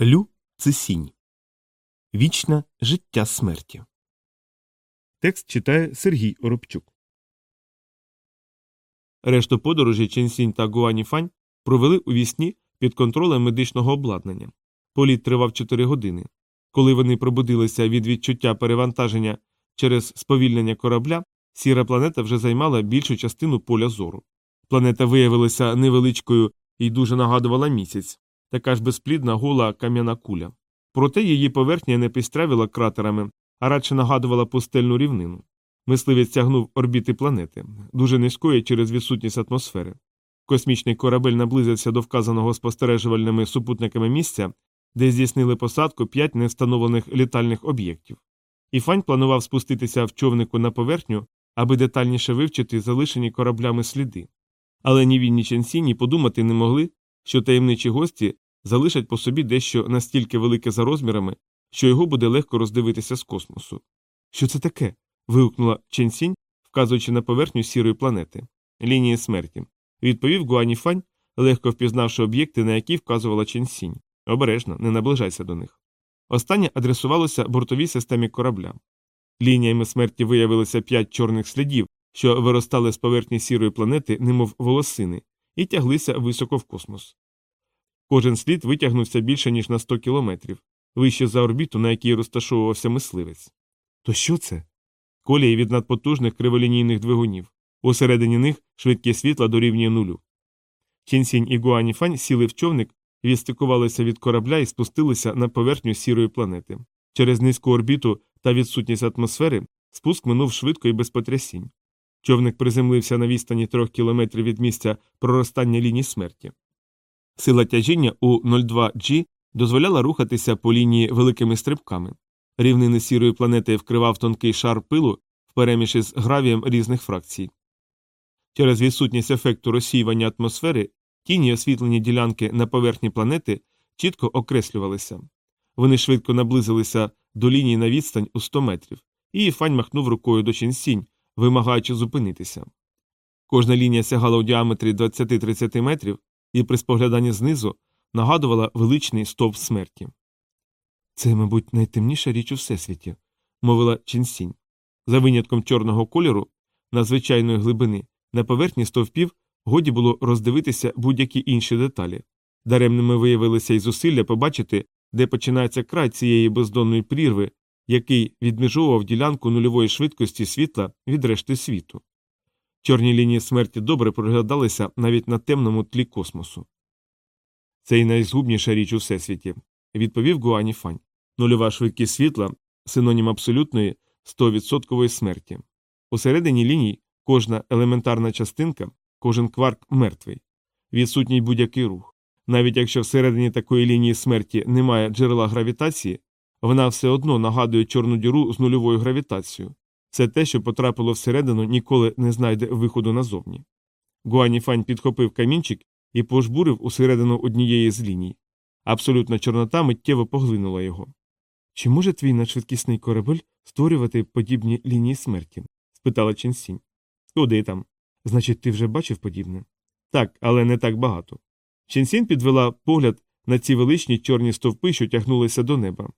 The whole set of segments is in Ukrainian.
Лю це сінь. Вічне життя смерті. Текст читає Сергій Оробчук. Решту подорожі Ченсінь та Гуаніфань провели у вісні під контролем медичного обладнання. Політ тривав 4 години. Коли вони пробудилися від відчуття перевантаження через сповільнення корабля, сіра планета вже займала більшу частину поля зору. Планета виявилася невеличкою і дуже нагадувала місяць, така ж безплідна гола кам'яна куля. Проте її поверхня не пістрявіла кратерами, а радше нагадувала пустельну рівнину. Мисливець тягнув орбіти планети, дуже низької через відсутність атмосфери. Космічний корабель наблизився до вказаного спостережувальними супутниками місця, де здійснили посадку п'ять невстановлених літальних об'єктів. Іфань планував спуститися в човнику на поверхню, аби детальніше вивчити залишені кораблями сліди. Але ні він, ні Ченсі ні подумати не могли, що таємничі гості залишать по собі дещо настільки велике за розмірами, що його буде легко роздивитися з космосу. Що це таке? вигукнула Ченсінь, вказуючи на поверхню сірої планети. Лінії смерті. Відповів Гуаніфань, легко впізнавши об'єкти, на які вказувала Ченсінь. Обережно, не наближайся до них. Останнє адресувалося бортовій системі корабля. Лініями смерті виявилося п'ять чорних слідів, що виростали з поверхні сірої планети, немов волосини, і тяглися високо в космос. Кожен слід витягнувся більше, ніж на 100 кілометрів, вище за орбіту, на якій розташовувався мисливець. То що це? Колії від надпотужних криволінійних двигунів. Усередині них швидкість світла дорівнює нулю. Чінсінь і Гуаніфань сіли в човник, відстикувалися від корабля і спустилися на поверхню сірої планети. Через низьку орбіту та відсутність атмосфери спуск минув швидко і без потрясінь. Човник приземлився на відстані трьох кілометрів від місця проростання лінії смерті. Сила тяжіння у 02G дозволяла рухатися по лінії великими стрибками. Рівнини сірої планети вкривав тонкий шар пилу впереміші з гравієм різних фракцій. Через відсутність ефекту розсіювання атмосфери тіні освітлені ділянки на поверхні планети чітко окреслювалися. Вони швидко наблизилися до лінії на відстань у 100 метрів, і Фань махнув рукою до Ченсінь, вимагаючи зупинитися. Кожна лінія сягала у діаметрі 20-30 метрів і при спогляданні знизу нагадувала величний стовп смерті. Це, мабуть, найтемніша річ у всесвіті, мовила Чінсінь. За винятком чорного кольору, надзвичайної глибини, на поверхні стовпів годі було роздивитися будь-які інші деталі. Даремними виявилися й зусилля побачити, де починається край цієї бездонної прірви, який відмежовував ділянку нульової швидкості світла від решти світу. Чорні лінії смерті добре проглядалися навіть на темному тлі космосу. Це й найзгубніша річ у всесвіті, відповів Гуані Фань. Нульова швидкість світла синонім абсолютної 100% смерті. Усередині ліній кожна елементарна частинка, кожен кварк мертвий, відсутній будь-який рух. Навіть якщо всередині такої лінії смерті немає джерела гравітації, вона все одно нагадує чорну діру з нульовою гравітацією. Це те, що потрапило всередину, ніколи не знайде виходу назовні. Гуаніфань підхопив камінчик і пожбурив усередину однієї з ліній. Абсолютна чорнота миттєво поглинула його. Чи може твій надшвидкісний корабель створювати подібні лінії смерті? спитала Ченсінь. Куди там? Значить, ти вже бачив подібне? Так, але не так багато. Ченсінь підвела погляд на ці величні чорні стовпи, що тягнулися до неба.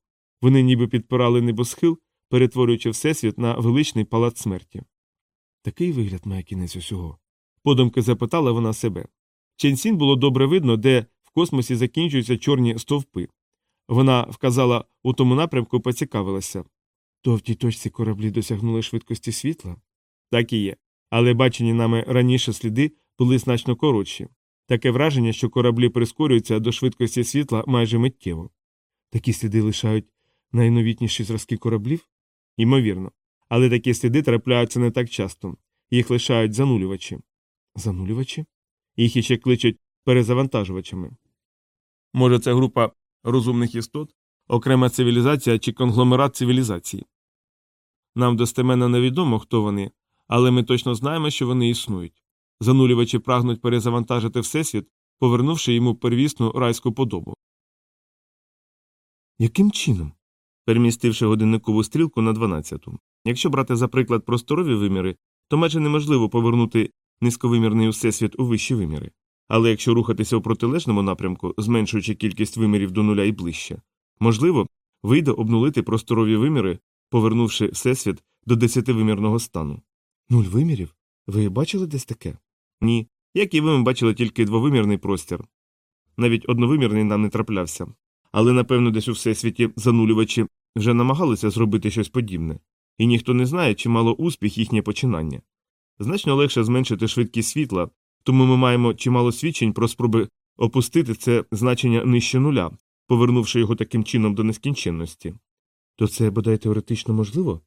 Вони ніби підпирали небосхил, перетворюючи всесвіт на величний палац смерті. Такий вигляд має кінець усього. Подумки запитала вона себе. Ченсін було добре видно, де в космосі закінчуються чорні стовпи. Вона вказала у тому напрямку, поцікавилася. То в тій точці кораблі досягнули швидкості світла? Так і є. Але бачені нами раніше сліди були значно коротші. Таке враження, що кораблі прискорюються до швидкості світла майже миттєво. Такі сліди лишають найновітніші зразки кораблів? Ймовірно. Але такі сліди трапляються не так часто, їх лишають занулювачі. Занулювачі? Їх іще кличуть перезавантажувачами. Може, це група розумних істот, окрема цивілізація чи конгломерат цивілізації. Нам достеменно невідомо, хто вони, але ми точно знаємо, що вони існують. Занулювачі прагнуть перезавантажити Всесвіт, повернувши йому первісну райську подобу. Яким чином? Перемістивши годинникову стрілку на 12-ту. Якщо брати за приклад просторові виміри, то майже неможливо повернути низьковимірний всесвіт у вищі виміри. Але якщо рухатися у протилежному напрямку, зменшуючи кількість вимірів до нуля і ближче, можливо, вийде обнулити просторові виміри, повернувши всесвіт до десятивимірного стану. Нуль вимірів? Ви бачили десь таке? Ні. Як і ви ми бачили тільки двовимірний простір. Навіть одновимірний нам не траплявся. Але, напевно, десь у всесвіті занулювачі вже намагалися зробити щось подібне, і ніхто не знає, чи мало успіх їхнє починання. Значно легше зменшити швидкість світла, тому ми маємо чимало свідчень про спроби опустити це значення нижче нуля, повернувши його таким чином до нескінченності. То це бодай теоретично можливо?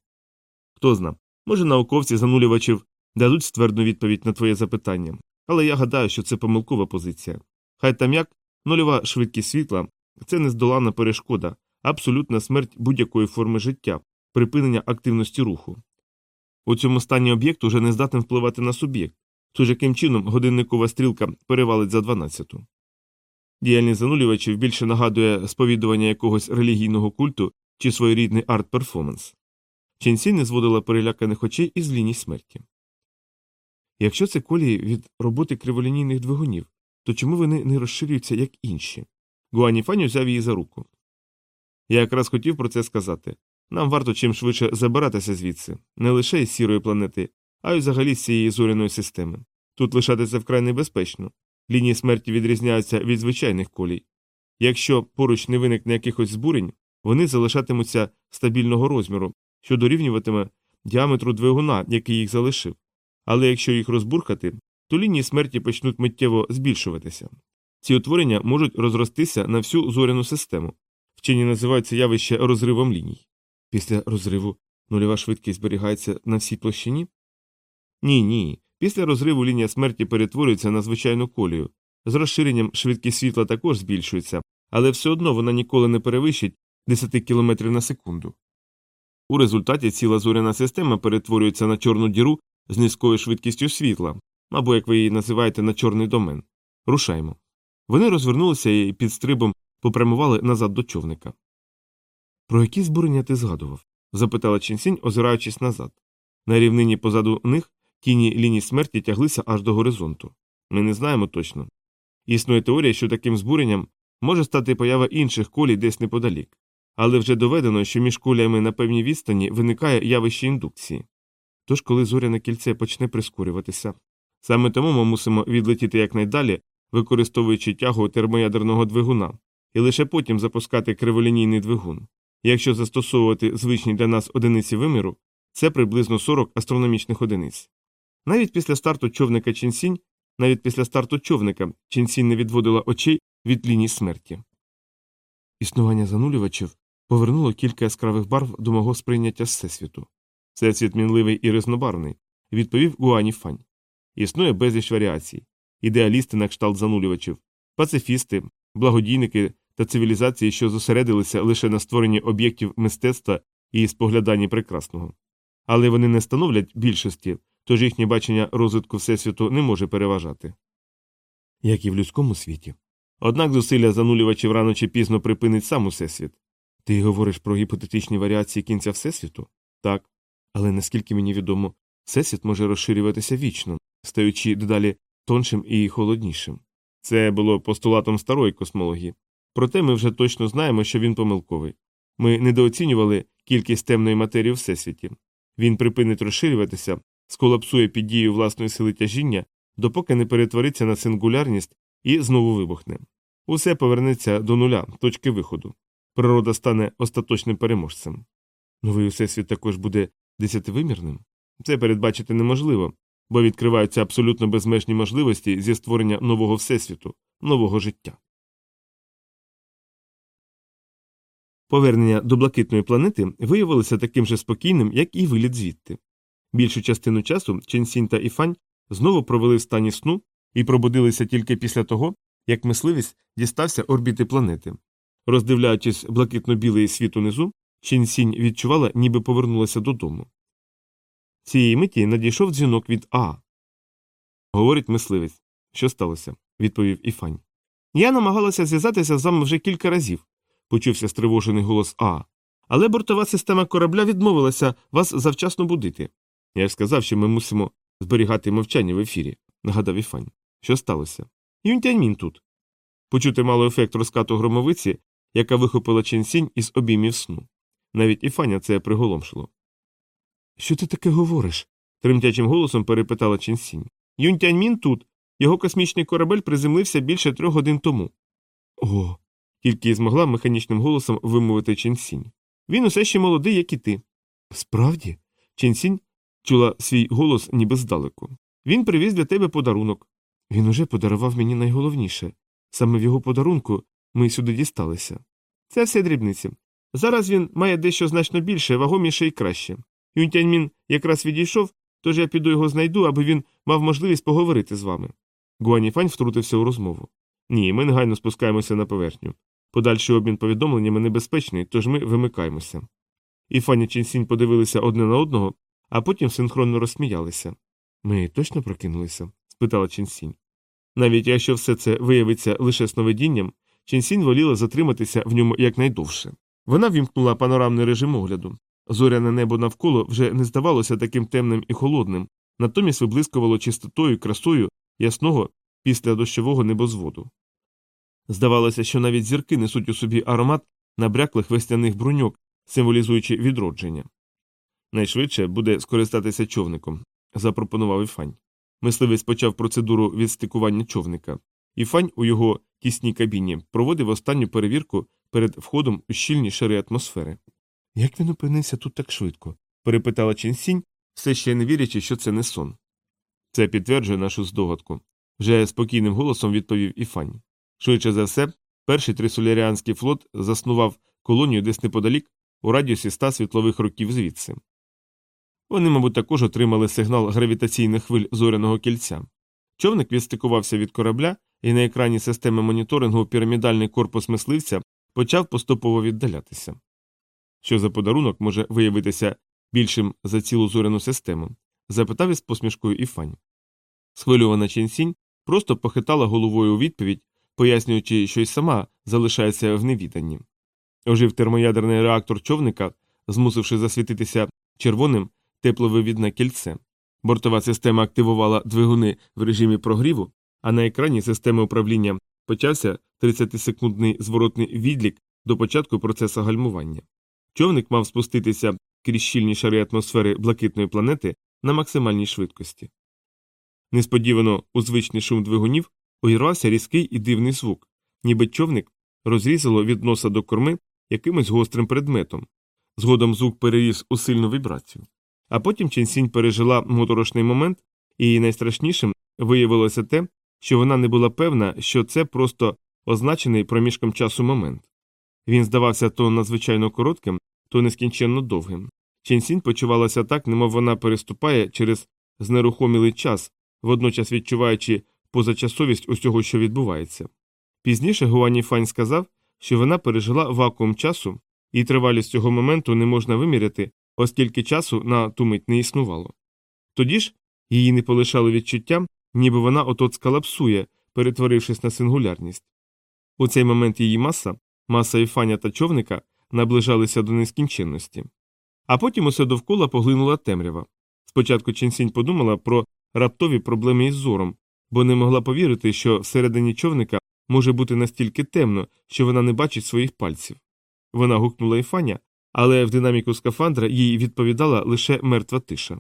Хто зна, може, науковці занулювачів дадуть ствердну відповідь на твоє запитання, але я гадаю, що це помилкова позиція. Хай там як нульова швидкість світла це нездоланна перешкода, абсолютна смерть будь-якої форми життя, припинення активності руху. У цьому стані об'єкт уже не здатен впливати на суб'єкт, тож яким чином годинникова стрілка перевалить за 12-ту. Діяльність занулювачів більше нагадує сповідування якогось релігійного культу чи своєрідний арт-перформанс. Ченсі не зводила переляканих очей із ліній смерті. Якщо це колії від роботи криволінійних двигунів, то чому вони не розширюються, як інші? Гуаніфань взяв її за руку. Я якраз хотів про це сказати. Нам варто чим швидше забиратися звідси, не лише із сірої планети, а й взагалі з цієї зоряної системи. Тут лишатися вкрай небезпечно. Лінії смерті відрізняються від звичайних колій. Якщо поруч не виникне якихось збурень, вони залишатимуться стабільного розміру, що дорівнюватиме діаметру двигуна, який їх залишив. Але якщо їх розбурхати, то лінії смерті почнуть миттєво збільшуватися. Ці утворення можуть розростися на всю зоряну систему. Вчені називають це явище розривом ліній. Після розриву нульова швидкість зберігається на всій площині? Ні, ні. Після розриву лінія смерті перетворюється на звичайну колію. З розширенням швидкість світла також збільшується, але все одно вона ніколи не перевищить 10 км на секунду. У результаті ціла зоряна система перетворюється на чорну діру з низькою швидкістю світла, або, як ви її називаєте, на чорний домен. Рушаймо. Вони розвернулися і під стрибом попрямували назад до човника. Про які збурення ти згадував? запитала Чінсінь, озираючись назад. На рівнині позаду них тіні ліній смерті тяглися аж до горизонту. Ми не знаємо точно. Існує теорія, що таким збуренням може стати поява інших колій десь неподалік, але вже доведено, що між коліями на певній відстані виникає явище індукції. Тож, коли зоряне кільце почне прискорюватися, саме тому ми мусимо відлетіти якнайдалі, використовуючи тягу термоядерного двигуна, і лише потім запускати криволінійний двигун. Якщо застосовувати звичні для нас одиниці виміру, це приблизно 40 астрономічних одиниць. Навіть після старту човника Чінсінь, навіть після старту човника Чінсінь не відводила очей від ліній смерті. Існування занулювачів повернуло кілька яскравих барв до мого сприйняття всесвіту. Всесвіт мінливий і різнобарвний, відповів Гуані Фань. Існує безліч варіацій ідеалісти на кшталт занулювачів, пацифісти, благодійники та цивілізації, що зосередилися лише на створенні об'єктів мистецтва і спогляданні прекрасного. Але вони не становлять більшості, тож їхнє бачення розвитку Всесвіту не може переважати. Як і в людському світі. Однак зусилля занулювачів рано чи пізно припинить сам Всесвіт. Ти говориш про гіпотетичні варіації кінця Всесвіту? Так. Але наскільки мені відомо, Всесвіт може розширюватися вічно, стаючи дедалі тоншим і холоднішим. Це було постулатом старої космології. Проте ми вже точно знаємо, що він помилковий. Ми недооцінювали кількість темної матерії у всесвіті. Він припинить розширюватися, сколапсує під дією власної сили тяжіння, допоки не перетвориться на сингулярність і знову вибухне. Усе повернеться до нуля, точки виходу. Природа стане остаточним переможцем. Новий всесвіт також буде десятивимірним. Це передбачити неможливо, бо відкриваються абсолютно безмежні можливості зі створення нового всесвіту, нового життя. Повернення до блакитної планети виявилося таким же спокійним, як і виліт звідти. Більшу частину часу Ченсінь та Іфань знову провели в стані сну і пробудилися тільки після того, як мисливість дістався орбіти планети. Роздивляючись блакитно-білий світ унизу, Ченсінь відчувала, ніби повернулася додому. Цієї миті надійшов дзвінок від А. Говорить мисливець. Що сталося? відповів Іфань. Я намагалася зв'язатися з вами вже кілька разів, почувся стривожений голос А. Але бортова система корабля відмовилася вас завчасно будити. Я ж сказав, що ми мусимо зберігати мовчання в ефірі, нагадав Іфань. Що сталося? Юнтяньмін тут. Почути мало ефект розкату громовиці, яка вихопила Ченсінь із обіймів сну. Навіть і Фаня це приголомшило. Що ти таке говориш? тремтячим голосом перепитала Ченсінь. Юнтяньмін тут. Його космічний корабель приземлився більше трьох годин тому. О. тільки й змогла механічним голосом вимовити Ченсінь. Він усе ще молодий, як і ти. Справді? Ченсінь чула свій голос ніби здалеку. Він привіз для тебе подарунок. Він уже подарував мені найголовніше. Саме в його подарунку ми сюди дісталися. Це все дрібниці. Зараз він має дещо значно більше, вагоміше і краще. Юнтяньмін якраз відійшов, тож я піду його знайду, аби він мав можливість поговорити з вами. Гуаніфань втрутився у розмову. Ні, ми негайно спускаємося на поверхню. Подальший обмін повідомленнями небезпечний, тож ми вимикаємося. І Фані Чінсінь подивилися одне на одного, а потім синхронно розсміялися. Ми точно прокинулися? спитала Чінсінь. Навіть якщо все це виявиться лише сновидінням, Чінсінь воліла затриматися в ньому якнайдовше. Вона вімкнула панорамний режим огляду. Зоряне небо навколо вже не здавалося таким темним і холодним, натомість виблискувало чистотою красою ясного після дощового небозводу. Здавалося, що навіть зірки несуть у собі аромат набряклих весняних бруньок, символізуючи відродження. Найшвидше буде скористатися човником, запропонував Іфань. Мисливець почав процедуру відстикування човника. Іфань у його тісній кабіні проводив останню перевірку перед входом у щільні шари атмосфери. Як він опинився тут так швидко? перепитала Ченсінь, все ще не вірячи, що це не сон. Це підтверджує нашу здогадку, вже спокійним голосом відповів Іфань. Швидше за все, перший трисоляріанський флот заснував колонію десь неподалік у радіусі ста світлових років звідси. Вони, мабуть, також отримали сигнал гравітаційних хвиль зоряного кільця. Човник відстикувався від корабля, і на екрані системи моніторингу пірамідальний корпус мисливця почав поступово віддалятися. Що за подарунок може виявитися більшим за цілу зоряну систему? запитав із посмішкою Іфань. Схвилювана Ченсінь просто похитала головою у відповідь, пояснюючи, що й сама залишається в невіданні. Ожив термоядерний реактор човника, змусивши засвітитися червоним тепловивідне кільце. Бортова система активувала двигуни в режимі прогріву, а на екрані системи управління почався 30-секундний зворотний відлік до початку процесу гальмування. Човник мав спуститися крізь щільні шари атмосфери блакитної планети на максимальній швидкості. Несподівано у звичний шум двигунів увірвався різкий і дивний звук, ніби човник розрізало від носа до корми якимось гострим предметом. Згодом звук переріс у сильну вібрацію. А потім Ченсінь пережила моторошний момент, і найстрашнішим виявилося те, що вона не була певна, що це просто означений проміжком часу момент. Він здавався то надзвичайно коротким, то нескінченно довгим. Ченсінь почувалася так, немов вона переступає через знерухомілий час, водночас відчуваючи позачасовість усього, що відбувається. Пізніше Гуані Фань сказав, що вона пережила вакуум часу, і тривалість цього моменту не можна виміряти, оскільки часу на ту мить не існувало. Тоді ж її не полишало відчуття, ніби вона отот скалапсує, перетворившись на сингулярність. У цей момент її маса, маса Іфаня та човника, наближалися до нескінченності. А потім усе довкола поглинула темрява. Спочатку Ченсінь подумала про раптові проблеми із зором, бо не могла повірити, що всередині човника може бути настільки темно, що вона не бачить своїх пальців. Вона гукнула Іфаня, але в динаміку скафандра їй відповідала лише мертва тиша.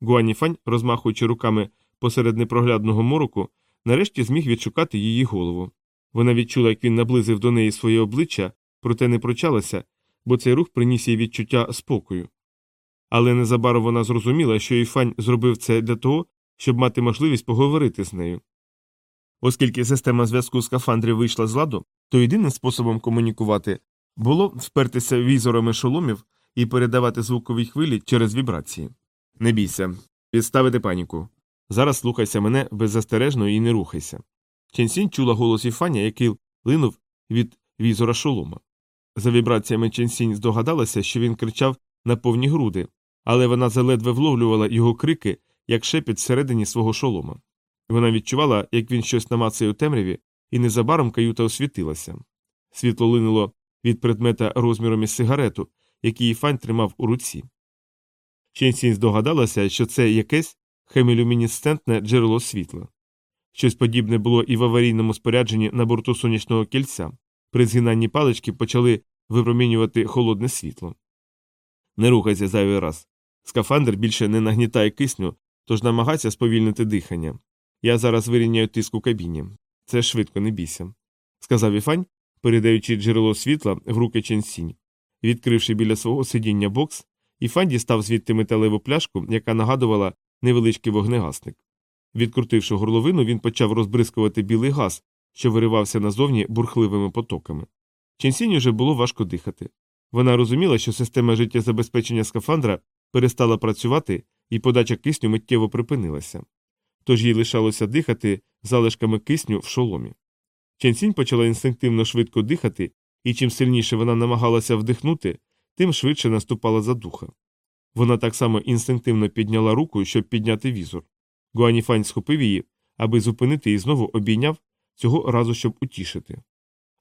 Гуаніфань, розмахуючи руками посеред непроглядного мороку, нарешті зміг відшукати її голову. Вона відчула, як він наблизив до неї своє обличчя, проте не прочалася, бо цей рух приніс їй відчуття спокою. Але незабаром вона зрозуміла, що Іфань зробив це для того, щоб мати можливість поговорити з нею. Оскільки система зв'язку скафандрів вийшла з ладу, то єдиним способом комунікувати було впертися візорами шоломів і передавати звукові хвилі через вібрації. Не бійся, відставити паніку. Зараз слухайся мене беззастережно і не рухайся. Ченсінь чула голос Іфаня, який линув від візора шолома. За вібраціями Ченсінь здогадалася, що він кричав на повні груди, але вона заледве вловлювала його крики, як шепіт всередині свого шолома. Вона відчувала, як він щось намацає у темряві, і незабаром каюта освітилася. Світло линуло від предмета розміром із сигарету, який Іфань тримав у руці. Ченсінь здогадалася, що це якесь хемілюмінесцентне джерело світла. Щось подібне було і в аварійному спорядженні на борту сонячного кільця. При згинанні палички почали випромінювати холодне світло. Не рухайся зайвий раз. Скафандр більше не нагнітає кисню, тож намагайся сповільнити дихання. Я зараз вирівняю тиск у кабіні. Це швидко не бійся, сказав Іфань, передаючи джерело світла в руки Ченсінь. Відкривши біля свого сидіння бокс, Іфань дістав звідти металеву пляшку, яка нагадувала невеличкий вогнегасник. Відкрутивши горловину, він почав розбризкувати білий газ, що виривався назовні бурхливими потоками. Ченсінь уже було важко дихати. Вона розуміла, що система життєзабезпечення скафандра перестала працювати і подача кисню миттєво припинилася. Тож їй лишалося дихати залишками кисню в шоломі. Ченсінь почала інстинктивно швидко дихати, і чим сильніше вона намагалася вдихнути, тим швидше наступала задуха. Вона так само інстинктивно підняла руку, щоб підняти візор. Гуаніфань схопив її, аби зупинити і знову обійняв, цього разу щоб утішити.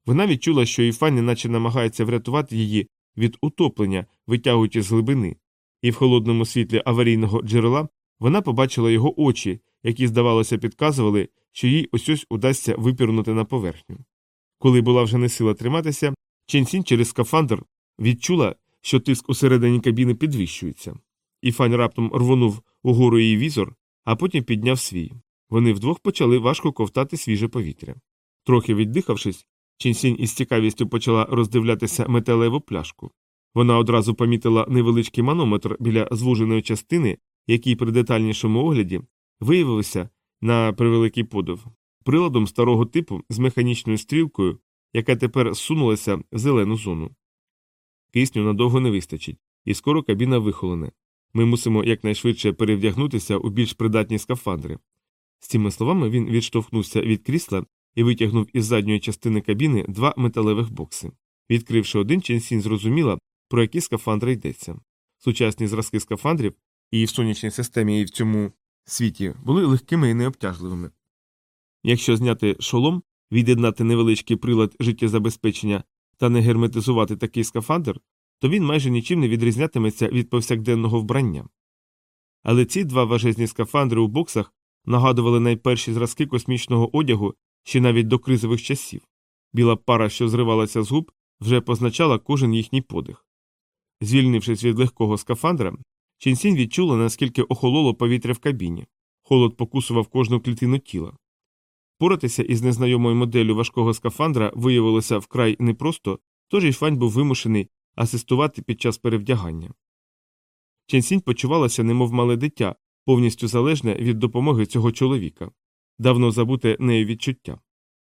Вона відчула, що Іфань неначе намагається врятувати її від утоплення, витягуючи з глибини, і в холодному світлі аварійного джерела вона побачила його очі, які, здавалося, підказували, що їй ось ось удасться випірнути на поверхню. Коли була вже не сила триматися, Ченсін через скафандр відчула, що тиск усередині кабіни підвищується. Іфань раптом рвонув угору її візор, а потім підняв свій. Вони вдвох почали важко ковтати свіже повітря. Трохи віддихавшись, Ченсінь із цікавістю почала роздивлятися металеву пляшку. Вона одразу помітила невеличкий манометр біля звуженої частини, який при детальнішому огляді виявився на превеликий подив, приладом старого типу з механічною стрілкою, яка тепер сунулася в зелену зону. Кисню надовго не вистачить, і скоро кабіна вихолоне. Ми мусимо якнайшвидше перевдягнутися у більш придатні скафандри. З цими словами він відштовхнувся від крісла і витягнув із задньої частини кабіни два металевих бокси. Відкривши один, Ченсін зрозуміла, про які скафандри йдеться. Сучасні зразки скафандрів і в сонячній системі, і в цьому світі були легкими і необтяжливими. Якщо зняти шолом, від'єднати невеличкий прилад життєзабезпечення та не герметизувати такий скафандр, то він майже нічим не відрізнятиметься від повсякденного вбрання. Але ці два важезні скафандри у боксах нагадували найперші зразки космічного одягу ще навіть до кризових часів. Біла пара, що зривалася з губ, вже позначала кожен їхній подих. Звільнившись від легкого скафандра, Ченсінь відчула, наскільки охололо повітря в кабіні. Холод покусував кожну клітину тіла. Поратися із незнайомою моделлю важкого скафандра виявилося вкрай непросто, тож Іфань був вимушений асистувати під час перевдягання. Ченсінь почувалася, немов мале дитя, повністю залежне від допомоги цього чоловіка, давно забуте нею відчуття.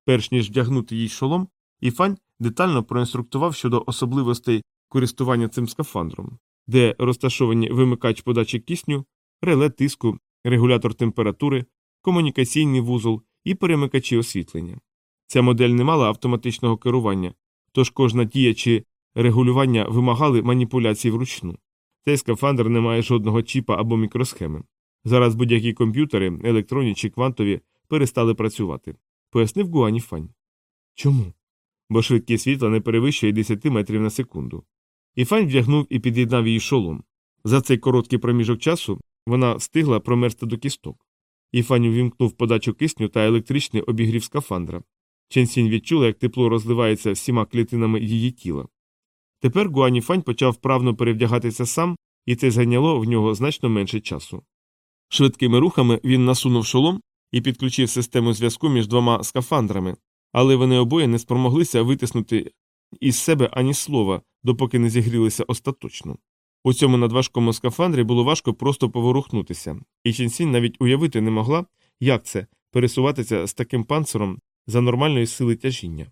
Перш ніж вдягнути їй шолом, Іфань детально проінструктував щодо особливостей користування цим скафандром, де розташовані вимикач подачі кисню, реле тиску, регулятор температури, комунікаційний вузол і перемикачі освітлення. Ця модель не мала автоматичного керування, тож кожна дія чи регулювання вимагали маніпуляцій вручну. Цей скафандр не має жодного чіпа або мікросхеми. Зараз будь-які комп'ютери, електронні чи квантові, перестали працювати, пояснив Гуані Фань. Чому? Бо швидкість світла не перевищує 10 метрів на секунду. Іфань вдягнув і під'єднав її шолом. За цей короткий проміжок часу вона встигла промерзти до кісток. Іфань увімкнув подачу кисню та електричний обігрів скафандра. Ченсінь відчула, як тепло розливається всіма клітинами її тіла. Тепер Гуаніфань почав вправно перевдягатися сам, і це зайняло в нього значно менше часу. Швидкими рухами він насунув шолом і підключив систему зв'язку між двома скафандрами, але вони обоє не спромоглися витиснути із себе ані слова, допоки не зігрілися остаточно. У цьому надважкому скафандрі було важко просто поворухнутися, і Ченсінь навіть уявити не могла, як це пересуватися з таким панциром за нормальної сили тяжіння.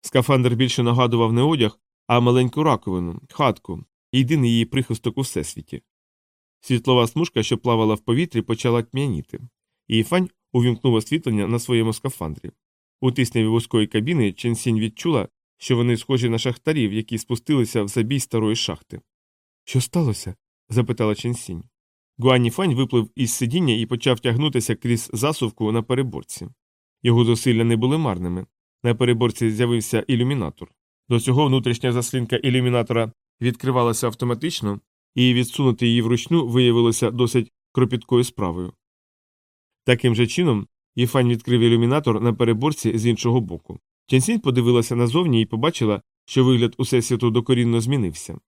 Скафандр більше нагадував не одяг, а маленьку раковину, хатку, єдиний її прихисток у всесвіті. Світлова смужка, що плавала в повітрі, почала тьмяніти, і Фань увімкнув освітлення на своєму скафандрі. У тисняві вузької кабіни Ченсінь відчула, що вони схожі на шахтарів, які спустилися в забій старої шахти. Що сталося? запитала Ченсінь. Гуані Фань виплив із сидіння і почав тягнутися крізь засувку на переборці. Його зусилля не були марними. На переборці з'явився ілюмінатор. До цього внутрішня заслінка ілюмінатора відкривалася автоматично, і відсунути її вручну виявилося досить кропіткою справою. Таким же чином, Єфань відкрив ілюмінатор на переборці з іншого боку. Ченсінь подивилася назовні і побачила, що вигляд усесвіту докорінно змінився.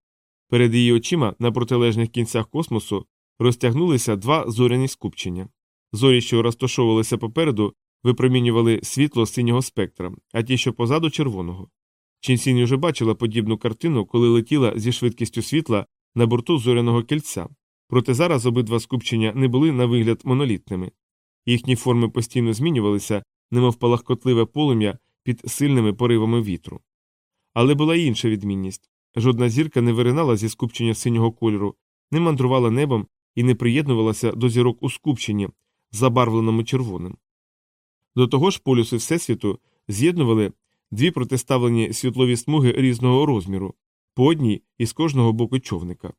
Перед її очима на протилежних кінцях космосу розтягнулися два зоряні скупчення. Зорі, що розташовувалися попереду, випромінювали світло синього спектра, а ті, що позаду червоного. Чінсінь уже бачила подібну картину, коли летіла зі швидкістю світла на борту зоряного кільця. Проте зараз обидва скупчення не були на вигляд монолітними. Їхні форми постійно змінювалися, немов палахкотливе полум'я під сильними поривами вітру. Але була й інша відмінність жодна зірка не виринала зі скупчення синього кольору, не мандрувала небом і не приєднувалася до зірок у скупченні, забарвленому червоним. До того ж, полюси Всесвіту з'єднували дві протиставлені світлові смуги різного розміру, по одній із кожного боку човника.